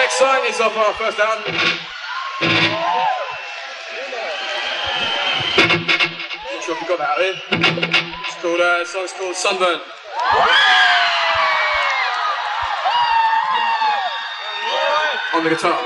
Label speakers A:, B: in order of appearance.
A: Next song is off our first album. Not sure if you got that here. It's called, uh, the song's called Sunburn. On the guitar.